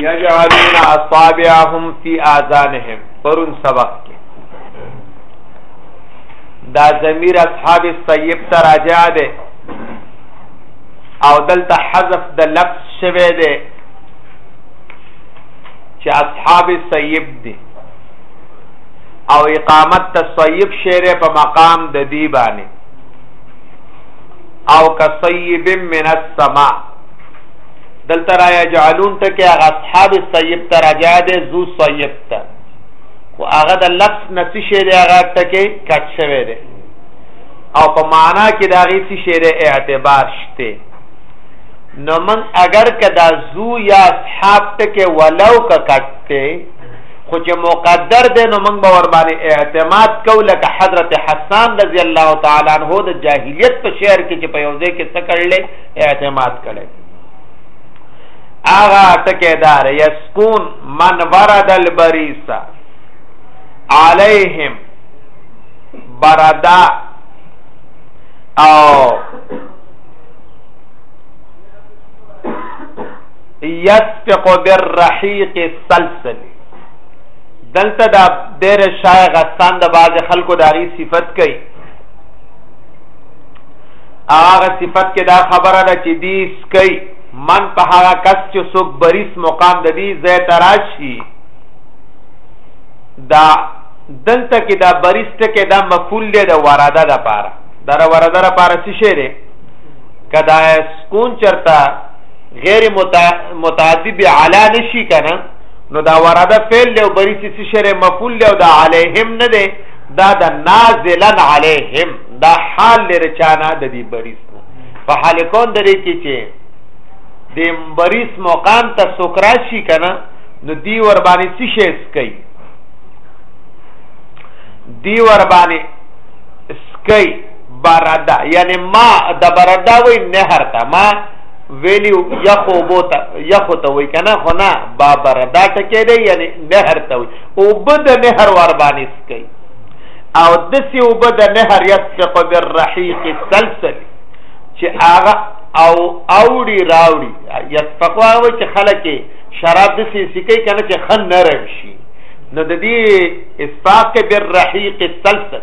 یجعلون اصابعهم فی آذانهم پرون سبق کې دا ضمیر اصحاب السیب ته راجع ده او دلته حذف د لفظ شوه ده چې اصحاب السیب دي او اقامت تصیب شعر په مقام د دی باندې او کصیب من السماء دلته را یجعلون ته کې هغه اصحاب السیب ته راجع دي ذو سیب ته خو هغه د لفظ نسی شی دی هغه ټکه کټ شوی دی او په معنا کې دا غي څه شی دی اعتبار شته نو من اگر کدا زو یا اصحاب ټکه ولو کا کټ ته خو چې مقدر دی نو موږ به ور باندې اعتماد کوو لکه حضرت حسان رضی الله تعالی عنہ د جاهلیت په شعر کې چې په یو ځای کې څه کړل اعتماد کړي اغا ټکیدار یسکون من ورد البریسا علیہم بردا او یسفق بالرحیق السلسل دلته دا دیر شای غسان د باز خلکو داری صفت کوي هغه صفت کې دا خبره ده چې دی سکي من په هغه کس چې څوک بریس مقام د دې ځای تراشي دا دلته کې دا بریس ته کې دا مفعول دی د وراده د پاره دا وراده د پاره څه شی دی کدا سکون چرتا غیر متعدی به علا نشي کنه نو دا وراده فعل له بری چې شر مفعول له دا علیهم نه دی دا د نازلا علیهم دا حال لري چانه د دې بریس په حال کون درې کې چې د بریس مقام ته سوکرا شي کنه نو دی ور باندې څه شي سکي دی ور باندې سکي برده یعنی ما د برده وی نهر ته ما ویلیو یخو بوته یخو ته وی کنه خو نه با برده ټکی دی یعنی نهر ته وی او بد نهر ور باندې سکی او دسی او بد نهر یسق بالرحیق السلسل چې هغه او اوړي راوړي یسفقوا و چې خلک شراب د سی سکی کنه چې خن نرم شي نو د دې اسفاق بالرحیق السلسل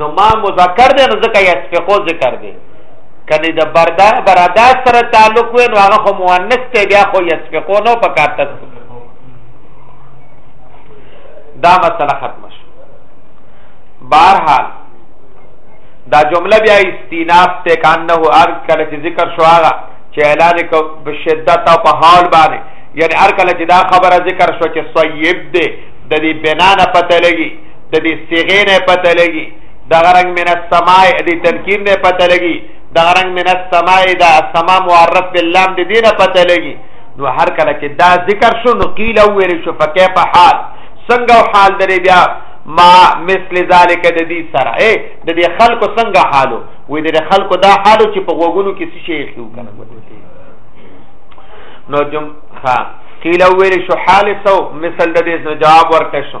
نو ما مذکر دی نو ځکه یسبقو ذکر دی کنه د بردا برادا سره تعلق وي نو هغه خو مؤنث ته بیا خو یسبقو نو پکار تاسو دا مسله ختم شو بهرحال دا جمله بیا استیناف ته کانه ارض کله چې ذکر شو هغه چې اعلان کو په شدت او په حال باندې یعنی ار کله چې دا خبره ذکر شو چې صیب دی د دې بنا نه پته لګي د دې صيغې نه پته لګي د غرنګ من السماء د تنکیر نه پته لګي د غرنګ من السماء د السماء معرف باللام د دې نه پته لګي نو هر کله چې دا ذکر شو نو قیل ویل شو فکیف حال څنګه حال درې بیا ما مثل ذالک د دې سره اے د دې خلکو څنګه حالو وې د خلکو دا حالو چې په وګونو کې څه شي خو کنه نو جم ها قیل ویل شو حال سو مثل د دې جواب ورکړ شو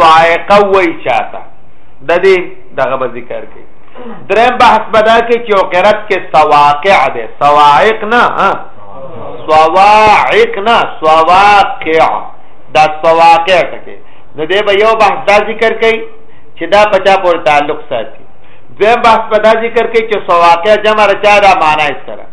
صاعقه وای چاته د دې دغه به ذکر کوي دریم بحث بدا کې چې او قرات کې سواقع ده سواعق نه ها سواعق نه سواقع دا سواقع ټکي نو دې به یو بحث دا ذکر کوي چې دا پچا پورې تعلق ساتي دویم بحث به دا ذکر کوي چې سواقع جمع رچا دا معنا یې سره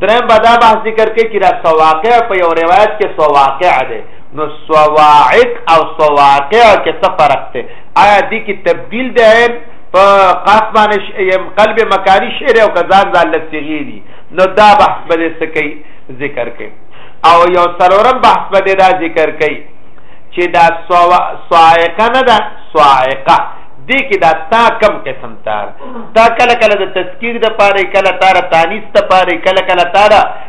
دریم به دا بحث ذکر کوي چې دا سواقع په یو روایت کې سواقع ده نو سواعق او سواقع کې څه فرق دی آیا دې کې تبديل دی په قاف باندې قلب مکانی شعر او کزان ځان لسیږي دي نو دا بحث به سکی ذکر کوي او یو سرورم بحث به دا ذکر کوي چې دا سوائقه نه ده سوائقه دې کې دا تا کم قسم تار تا کله کله د تذکیر د پاره کله تار تانیس د پاره کله کله تار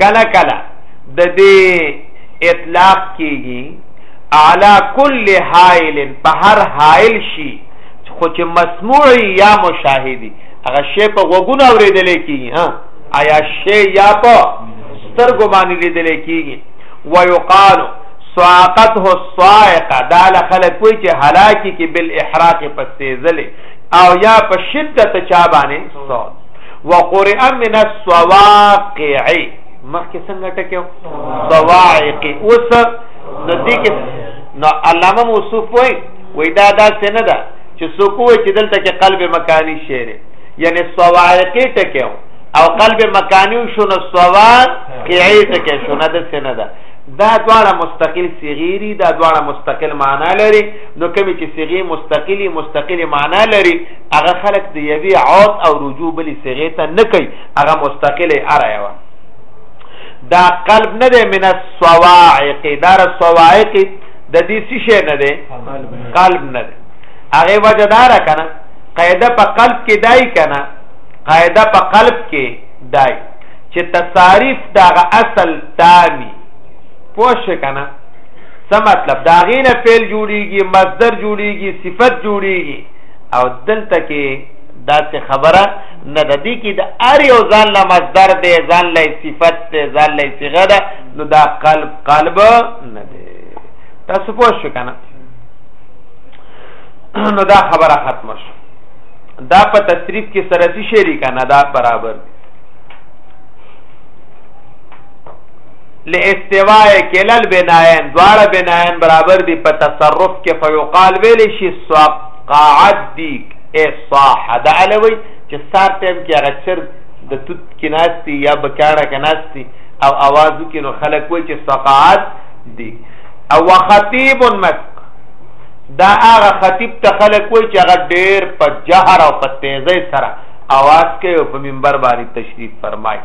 کله کله د دې اطلاق کیږي علا کل حائل په هر حائل شي خو چې مسموعي یا مشاهدي هغه شی په وګونه اوریدل کیږي ها آیا شی یا په سترګو باندې لیدل کیږي ويقال سواقته الصائقه دا لخلق کوئی چې هلاکی کې بل احراق پسې زله او یا په شدت چا باندې صوت وقرئ من السواقع مخکې څنګه ټکیو سواعق اوس نو دې کې نو علامه موصوف وای وای دا دا څنګه ده چې څوک وای چې دلته کې قلب مکانی شعر یعنی سواعق ټکیو او قلب مکانی شو نو سواعق ټکیو شو نه ده څنګه ده دا دواړه مستقل صغیری دا دواړه مستقل معنا لري نو کمی چې صغی مستقلی مستقلی معنا لري هغه خلق د یوی عود او رجوع بلی صیغه ته نه کوي هغه مستقله ارایه وا دا قلب نه ده من الصواعق دار الصواعق د دې څه شي نه ده قلب نه ده هغه وجه دار کنه قاعده په قلب کې دای کنه قاعده په قلب کې دای چې تصاریف دا اصل تامی پوښ کنه څه مطلب دا غینه فعل جوړیږي مصدر جوړیږي صفت جوړیږي او دلته کې دا څه خبره نه د دې کې د ار یو ځان له مصدر دی ځان له صفت دی ځان له صيغه ده نو دا قلب قلب نه دی تاسو پوه شو کنه نو دا خبره ختمه شو دا په تصریف کې سره څه شریک نه دا برابر دی لاستواء کلا البنائن دواړه بنائن برابر دي په تصرف کې فیقال ویل شي صاحب قاعد دي اے صاح دا الوی چې سار ټیم کې هغه چر د توت کې ناشتي یا بکاړه کې ناشتي او आवाज کې نو خلک وایي چې صقاعد دي او خطیب مس دا هغه خطیب ته خلک وایي چې هغه ډیر په جهر او په تیزی سره आवाज کوي او په منبر باندې تشریف فرمایي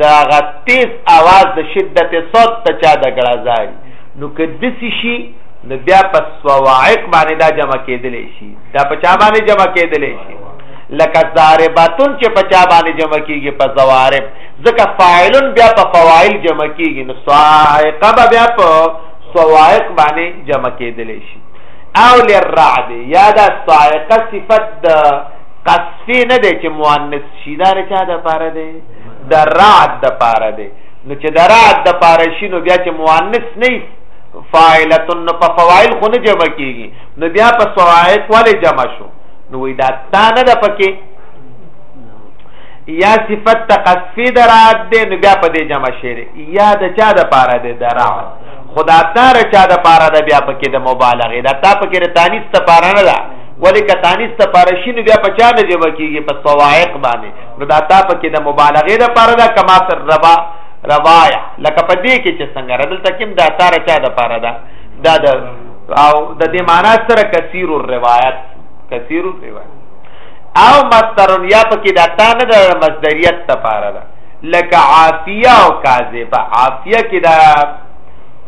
د هغه تیز اواز د شدت صوت ته چا د ګړځای نو که دسی شي نو بیا په سواعق باندې دا جمع کېدلی شي دا په چا باندې جمع کېدلی شي لکه ضارباتون چې په چا باندې جمع کېږي په ضوارب ځکه فاعلون بیا په فواعل جمع کېږي نو سواعق به بیا په سواعق باندې جمع کېدلی شي او للرعد یا دا سواعقه صفت د قصفی نه دی چې مؤنث شي دا رچا د پاره دی د رعد د پاره دی نو چې د رعد د پاره شي نو بیا چې مؤنث نه فاعلتن نو په فواعل خو نه جمع کیږي نو بیا په صواعق ولې جمع شو نو وی دا تا نه ده پکې یا صفت تقصفی د رعد دی نو بیا په دې جمع شي یا د چا د پاره دی د رعد خدا تار چا د پاره ده بیا پکې د مبالغه دا تا پکې د تانیس ته پاره نه ده ولی که تانیس ته پاره شي نو بیا په چا نه جوړ کیږي په صواعق باندې نو دا تا په کې د مبالغې د پاره ده کما سر ربا روایا لکه په دې کې چې څنګه ردل تکیم دا تار چا د پاره ده دا د او د دې معنا سره کثیر الروایت کثیر الروایت او مصدر یا په کې دا تا نه د مصدریت د پاره ده لکه عافیه او کاذبه عافیه کې دا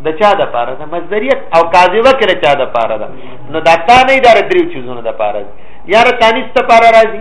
د چا د پاره ده مصدریت او کاذبه کې د چا د پاره ده نو دا تا نه اداره دریو چیزونو د پاره ده یاره تانیس ته پاره راځي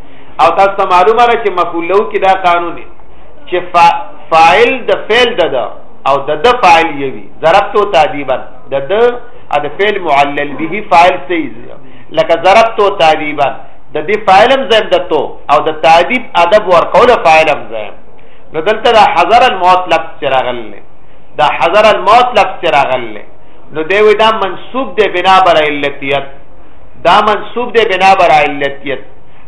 او تاسو ته معلومه ده چې مفعول له کې دا قانون دی چې فاعل د فعل د ده او د د فاعل یوي ضربت او تعذيبا د د د فعل معلل به فاعل سي لکه ضربت او تعذيبا د دې فاعلم زم د تو او د تعذيب ادب ور قول فاعلم زم نو دلته د حذر الموت لفظ چراغل نه د حذر الموت لفظ چراغل نه نو دی وی دا منسوب دی بنا بر علتیت دا منصوب دی بنا بر علتیت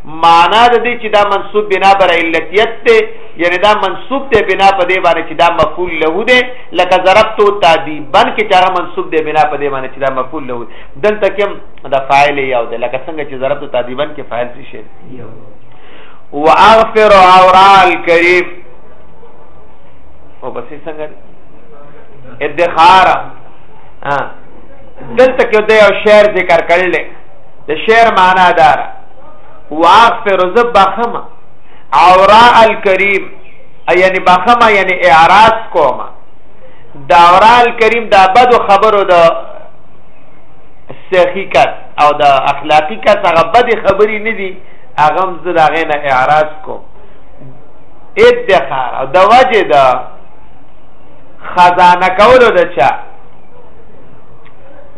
معنا د دې چې دا منصوب بنا بر علتیت دی یعنی دا منصوب دی بنا په دې باندې چې دا مفعول له دی لکه ضربت تعذيبا کې چې هغه منصوب دی بنا په دې باندې چې دا مفعول له دلته کې دا فاعل یو دی لکه څنګه چې ضربت تعذيبا کې فاعل څه شي واغفر اورا الكريم او بس څنګه ادخار ها دلته کې د یو شعر ذکر کړل د شعر معنا دار واغفر ذب بخما عوراء الكريم یعنی بخما یعنی اعراض کوما دا عوراء الكريم دا بد خبرو دا سخی کس او دا اخلاقی کس هغه بد خبرې نه دي هغه هم زه دا غینه اعراض کوم ادخار او د وجه د خزانه کولو د چا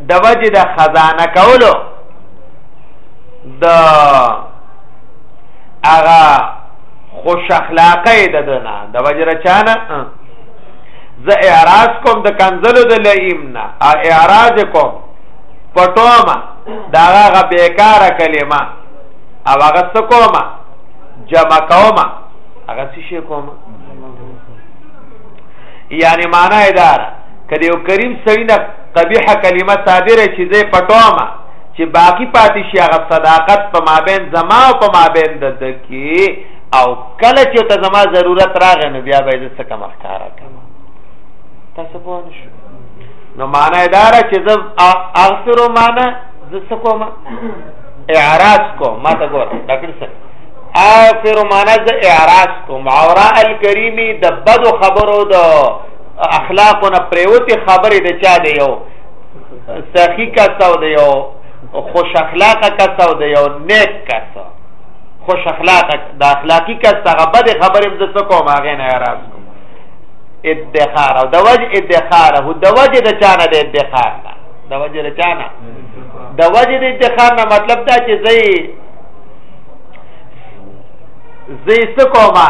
د وجه د خزانه کولو د هغه خوش اخلاقه د دنا د وجه رچانه زه اعراض کوم د کنزلو د لئیمنا اعراض کوم پټوما دا هغه بیکار کلمه او هغه سکوما جمع کوما هغه څه شي کوما یعنی معنی اداره کله یو کریم سړی نه قبیح کلمه صادر شي زه پټوما چې باقی پاتې شي هغه صداقت په مابین زما او په مابین د دکی او کله چې ته زما ضرورت راغی نو بیا به زه څه کم ښکارا کوم تاسو پوه نشئ نو معنا اداره چې زه اغفر معنا زه څه کوم اعراض کوم ما ته ګور ډاکټر صاحب اغفر معنا زه اعراض کوم عورا الکریمی د بدو خبرو د اخلاقونه پریوتی خبرې د چا دی یو سخی کس او دی یو خوش اخلاقه کس او دی یو نیک کس خوش اخلاقه د اخلاقی کس هغه بد خبرې د څه کوم هغه نه راز کوم ادخار او د وجه ادخار هو د وجه د چانه د ادخار نه د وجه د چانه د وجه د ادخار نه مطلب دا چې زئی زئی څه کومه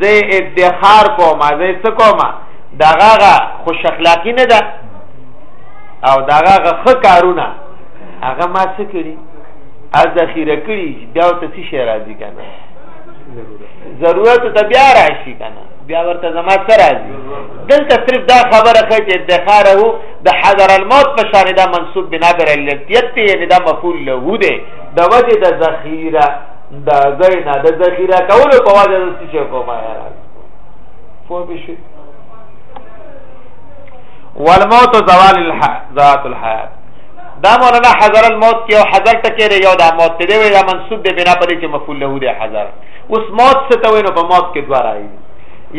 زه ادخار کوم زه څه کوم دغه خوش اخلاقی نه ده او دغه خ کارونه هغه ما څه کړی از ذخیره کړی بیا ته څه شی راځي کنه ضرورت ته بیا راشي کنه بیا ورته زما څه راځي دلته صرف دا خبره کوي چې ادخار هو د حضر الموت په شان دا منسوب بنا بر الیتیت یعنی دا مفعول له ده د وجه د ذخیره دا ځای نه د ذخیره کولو په وجه د څه شي کومه راځي پوه بشي والموت زوال ذات الحیات دا مولانا حضر الموت کې او حضر ټکې لري او دا موت ته دی ویلا منسوب دی بنا پرې چې مفعول له دی حضر اوس موت څه ته وینو په موت کې دوه راځي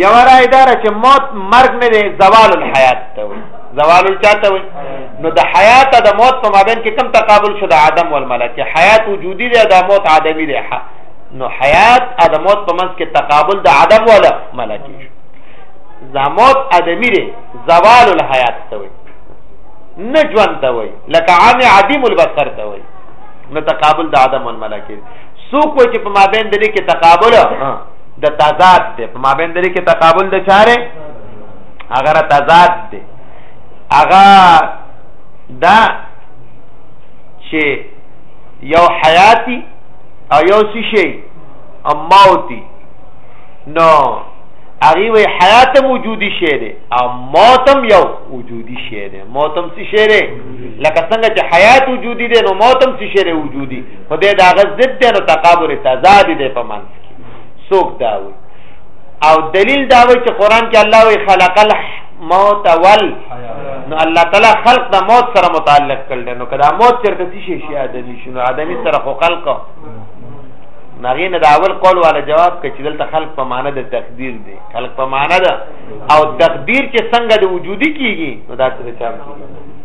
یو راځي دا چې موت مرګ نه دی زوال الحیات ته وایي زوال چاته وي نو د حیات د موت په مابین کې کم تقابل شو د عدم والملکه حیات وجودي دی د موت عدمي دی نو حیات د موت په منځ کې تقابل د عدم ولا ملکه شو زموت ادمی دی زوال الحیات ته وي نه ژوند ته وي لکه عام عدیم البصر ته وي نو تقابل د عدم والملکه سوق و چې په مابین د دې کې تقابل د تضاد دی په مابین د دې کې تقابل د چاره هغه را تضاد دی هغه دا چې یو حیاتی او یو څه شي او موتی نو هغه وی حیات وجودي شی دی او موتم یو وجودي شی دی موتم څه شی دی لکه څنګه چې حیات وجودي دی نو موتم څه شی دی وجودي خدای دا غزد دی نو تقابل تضاد دی په منځ کې څوک دا وی او دلیل دا وایي چې قران کې الله وی خلق الموت ول نو الله تعالی خلق د موت سره متعلق کړل نو کدا موت چرته شي شي ادمي شنو ادمي سره خو خلق نغې نه دا اول قول والا جواب کې چې دلته خلق په معنی د تقدیر دی خلق په معنی ده او تقدیر چې څنګه د وجودي کیږي نو دا څه چا کیږي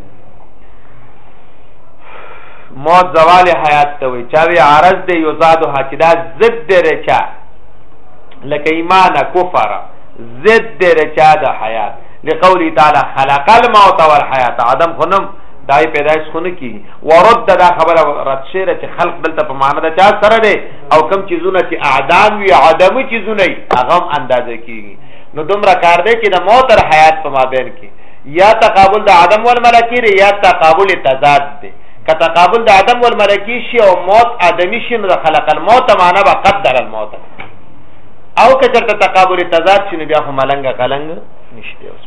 موت زوال حیات ته وي چا وی عارض دی یو زاد ها چې دا ضد دی رچا لکه ایمان کفر ضد دی د چا د حیات لقولی تعالی خلق الموت والحیات عدم خنم دای پیدایش خونه کی ورد دا خبره رد شعر چې خلق دلته په معنی د چا سره دی او کم چیزونه چې اعدام وی عدم چیزونه هغه اندازه کیږي نو دومره کار دی چې د موت تر حیات په مابین کې یا تقابل د عدم والملکی دی یا تقابل تضاد دی که تقابل د عدم والملکی شي او موت ادمی شي نو د خلق الموت معنی به قدر الموت او کچرته تقابل تضاد شنو بیا خو ملنګ غلنګ نشته اوس